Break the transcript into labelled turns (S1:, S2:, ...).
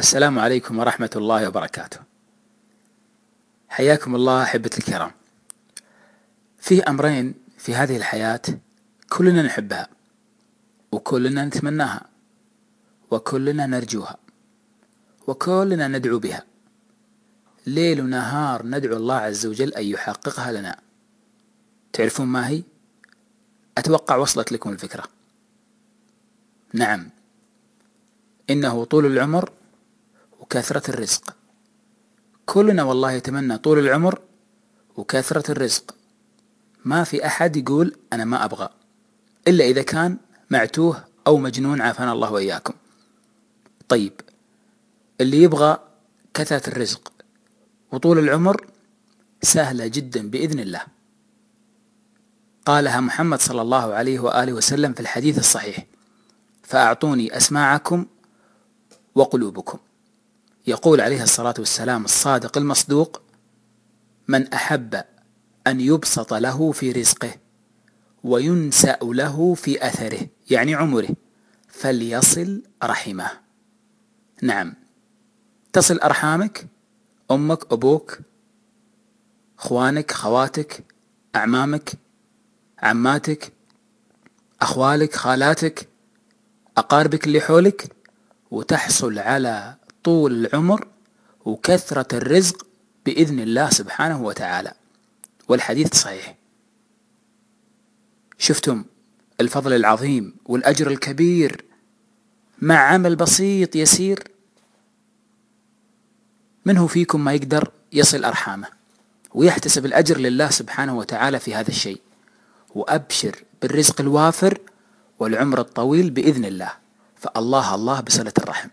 S1: السلام عليكم ورحمة الله وبركاته. حياكم الله أحبة الكرام. فيه أمرين في هذه الحياة كلنا نحبها وكلنا نتمناها وكلنا نرجوها وكلنا ندعو بها ليل ونهار ندعو الله عز وجل أن يحققها لنا تعرفون ما هي؟ أتوقع وصلت لكم الفكرة نعم إنه طول العمر وكثرة الرزق. كلنا والله يتمنى طول العمر وكثرة الرزق. ما في أحد يقول أنا ما أبغى إلا إذا كان معتوه أو مجنون عافانا الله وإياكم. طيب اللي يبغى كثرة الرزق وطول العمر سهلة جدا بإذن الله. قالها محمد صلى الله عليه وآله وسلم في الحديث الصحيح فأعطوني أسماعكم وقلوبكم. يقول عليه الصلاة والسلام الصادق المصدوق من أحب أن يبسط له في رزقه وينسأ له في أثره يعني عمره فليصل رحمه. نعم. تصل أرحامك أمك أبوك أخوانك خواتك أعمامك عماتك أخوالك خالاتك أقاربك اللي حولك وتحصل على طول العمر وكثرة الرزق بإذن الله سبحانه وتعالى. والحديث صحيح. شفتم الفضل العظيم والأجر الكبير مع عمل بسيط يسير؟ منه فيكم ما يقدر يصل أرحامه ويحتسب الأجر لله سبحانه وتعالى في هذا الشيء؟ وأبشر بالرزق الوافر والعمر الطويل بإذن الله. فالله الله بصلة الرحم.